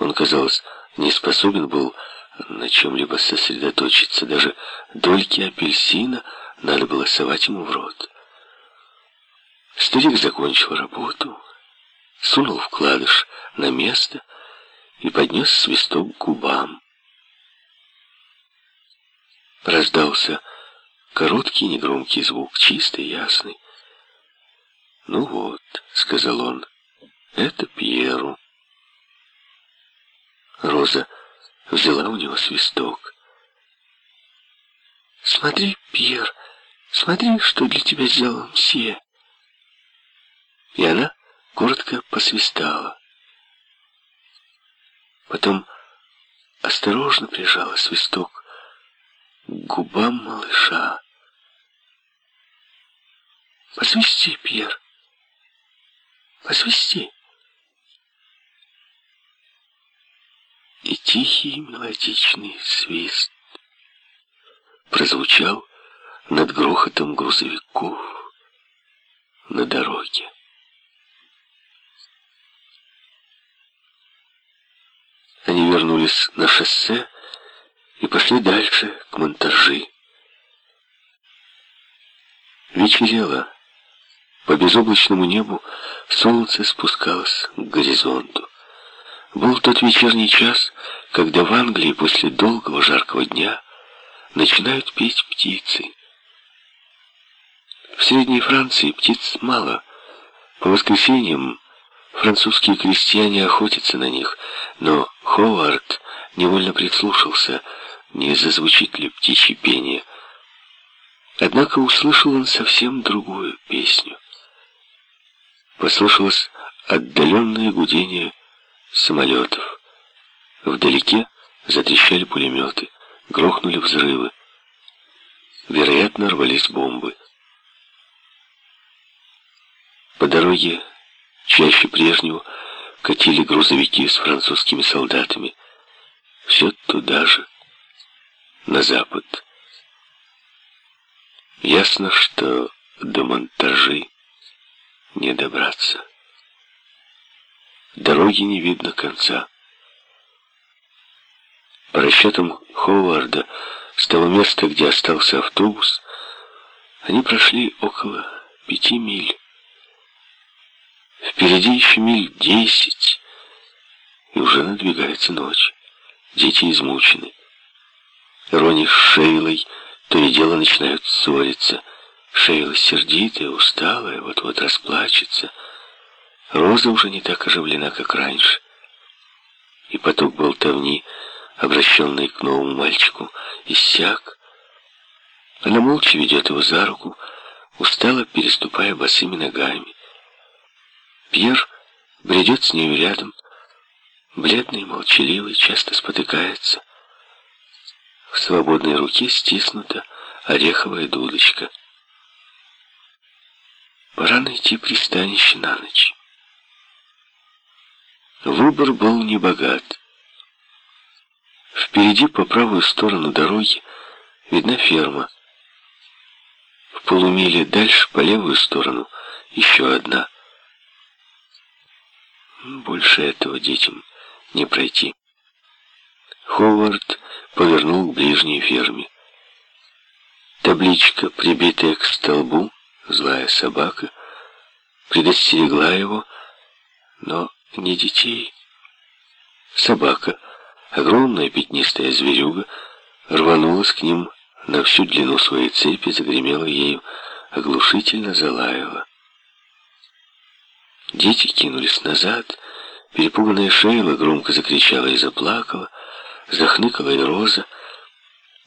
Он, казалось, не способен был на чем-либо сосредоточиться. Даже дольки апельсина надо было совать ему в рот. Старик закончил работу, сунул вкладыш на место и поднес свисток к губам. Раздался короткий негромкий звук, чистый, ясный. «Ну вот», — сказал он, — «это Пьеру». Роза взяла у него свисток. «Смотри, Пьер, смотри, что для тебя сделал мсье!» И она коротко посвистала. Потом осторожно прижала свисток к губам малыша. «Посвисти, Пьер, посвисти!» И тихий мелодичный свист прозвучал над грохотом грузовиков на дороге. Они вернулись на шоссе и пошли дальше, к монтажи. Вечерело. По безоблачному небу солнце спускалось к горизонту. Был тот вечерний час, когда в Англии после долгого жаркого дня начинают петь птицы. В Средней Франции птиц мало. По воскресеньям французские крестьяне охотятся на них, но Ховард невольно прислушался, не зазвучит ли птичье пение. Однако услышал он совсем другую песню. Послышалось отдаленное гудение самолетов. Вдалеке затрещали пулеметы, грохнули взрывы. Вероятно, рвались бомбы. По дороге чаще прежнего катили грузовики с французскими солдатами. Все туда же, на запад. Ясно, что до монтажи не добраться. Дороги не видно конца. По расчетам Ховарда, с того места, где остался автобус, они прошли около пяти миль. Впереди еще миль десять, и уже надвигается ночь. Дети измучены. Рони с Шейлой то и дело начинают ссориться. Шейла сердитая, усталая, вот-вот расплачется — Роза уже не так оживлена, как раньше. И поток болтовни, обращенный к новому мальчику, иссяк. Она молча ведет его за руку, устало переступая босыми ногами. Пьер бредет с нею рядом, бледный, молчаливый, часто спотыкается. В свободной руке стиснута ореховая дудочка. Пора найти пристанище на ночь. Выбор был небогат. Впереди по правую сторону дороги видна ферма. В полумиле дальше по левую сторону еще одна. Больше этого детям не пройти. Ховард повернул к ближней ферме. Табличка, прибитая к столбу, злая собака, предостерегла его, но не детей. Собака, огромная пятнистая зверюга, рванулась к ним на всю длину своей цепи, загремела ею, оглушительно залаяла. Дети кинулись назад, перепуганная Шейла громко закричала и заплакала, захныкала и Роза.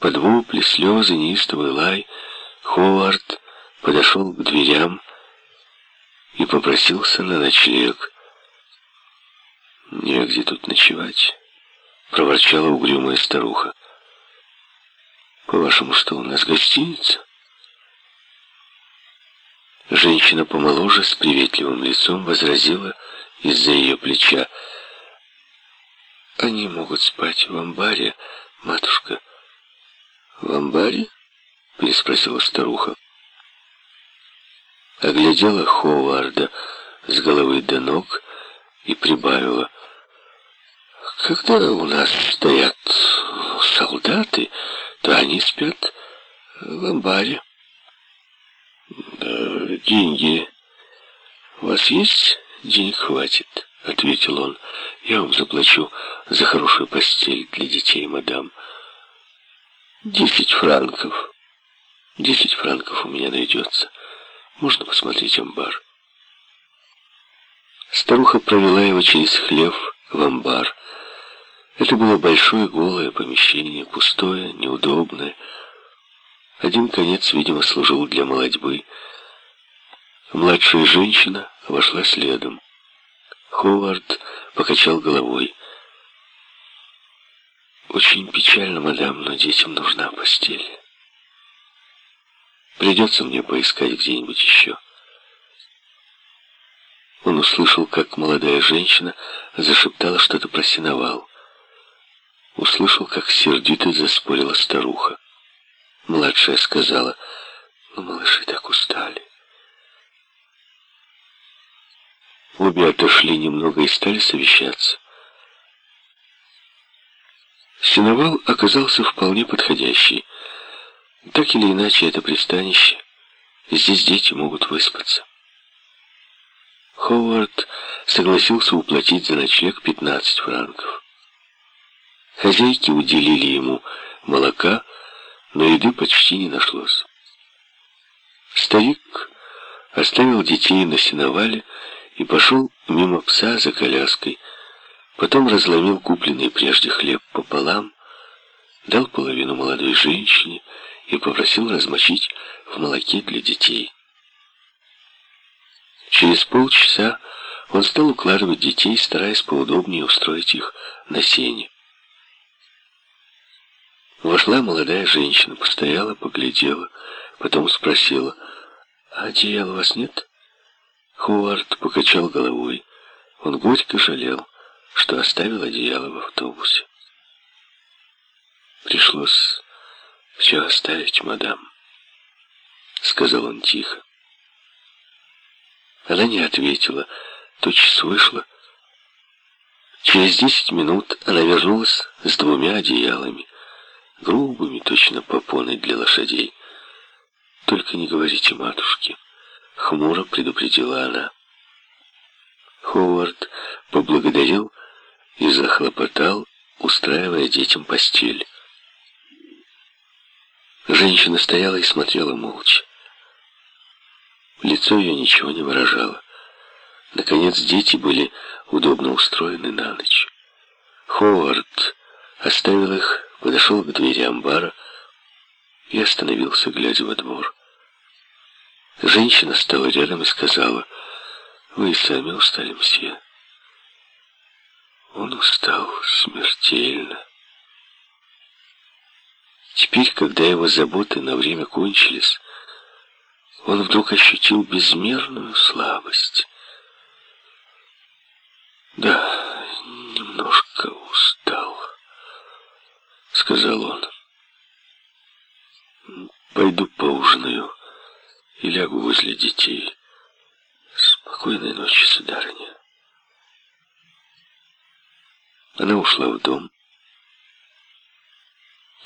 Под вопли, слезы, неистовый лай Ховард подошел к дверям и попросился на ночлег. «Негде тут ночевать», — проворчала угрюмая старуха. «По-вашему, что у нас гостиница?» Женщина помоложе с приветливым лицом возразила из-за ее плеча. «Они могут спать в амбаре, матушка». «В амбаре?» — переспросила старуха. Оглядела Ховарда с головы до ног и прибавила — Когда у нас стоят солдаты, то они спят в амбаре. Да, деньги. У вас есть? Денег хватит, ответил он. Я вам заплачу за хорошую постель для детей, мадам. Десять франков. Десять франков у меня найдется. Можно посмотреть амбар. Старуха провела его через хлев в амбар. Это было большое голое помещение, пустое, неудобное. Один конец, видимо, служил для молодьбы. Младшая женщина вошла следом. Ховард покачал головой. «Очень печально, мадам, но детям нужна постель. Придется мне поискать где-нибудь еще». Он услышал, как молодая женщина зашептала что-то про сеновал. Услышал, как сердито заспорила старуха. Младшая сказала, «Ну, малыши так устали». Обе отошли немного и стали совещаться. Сеновал оказался вполне подходящий. Так или иначе, это пристанище. Здесь дети могут выспаться. Ховард согласился уплатить за ночлег 15 франков. Хозяйки уделили ему молока, но еды почти не нашлось. Старик оставил детей на сеновале и пошел мимо пса за коляской, потом разломил купленный прежде хлеб пополам, дал половину молодой женщине и попросил размочить в молоке для детей. Через полчаса он стал укладывать детей, стараясь поудобнее устроить их на сене. Вошла молодая женщина, постояла, поглядела, потом спросила, «А одеял у вас нет?» Ховард покачал головой. Он горько жалел, что оставил одеяло в автобусе. «Пришлось все оставить, мадам», — сказал он тихо. Она не ответила, тотчас вышла. Через десять минут она вернулась с двумя одеялами грубыми, точно попоной для лошадей. «Только не говорите матушке», — хмуро предупредила она. Ховард поблагодарил и захлопотал, устраивая детям постель. Женщина стояла и смотрела молча. Лицо ее ничего не выражало. Наконец, дети были удобно устроены на ночь. Ховард оставил их подошел к двери амбара и остановился, глядя во двор. Женщина стала рядом и сказала, «Вы и сами устали, мсье». Он устал смертельно. Теперь, когда его заботы на время кончились, он вдруг ощутил безмерную слабость. Да, немножко устал сказал он. Пойду поужинаю и лягу возле детей. Спокойной ночи, сударыня. Она ушла в дом,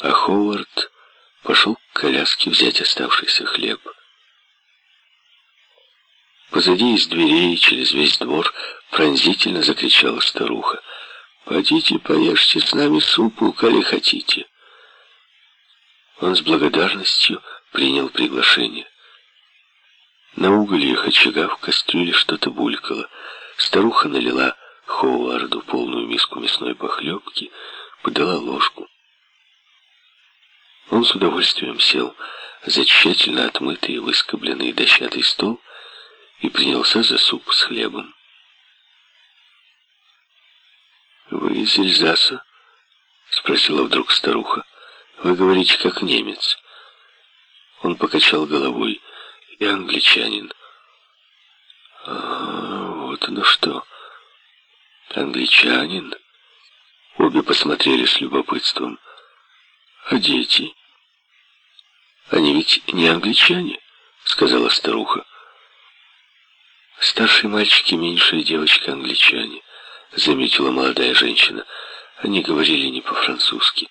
а Ховард пошел к коляске взять оставшийся хлеб. Позади из дверей через весь двор пронзительно закричала старуха. Хотите, поешьте с нами супу, коли хотите. Он с благодарностью принял приглашение. На угольях очага в кастрюле что-то булькало. Старуха налила Ховарду полную миску мясной похлебки, подала ложку. Он с удовольствием сел за тщательно отмытый и выскобленный дощатый стол и принялся за суп с хлебом. «Вы из Эльзаса?» — спросила вдруг старуха. «Вы говорите, как немец». Он покачал головой. «Я англичанин». «А, вот оно что. Англичанин?» Обе посмотрели с любопытством. «А дети?» «Они ведь не англичане», — сказала старуха. «Старший мальчик и меньшая девочка англичане» заметила молодая женщина. Они говорили не по-французски.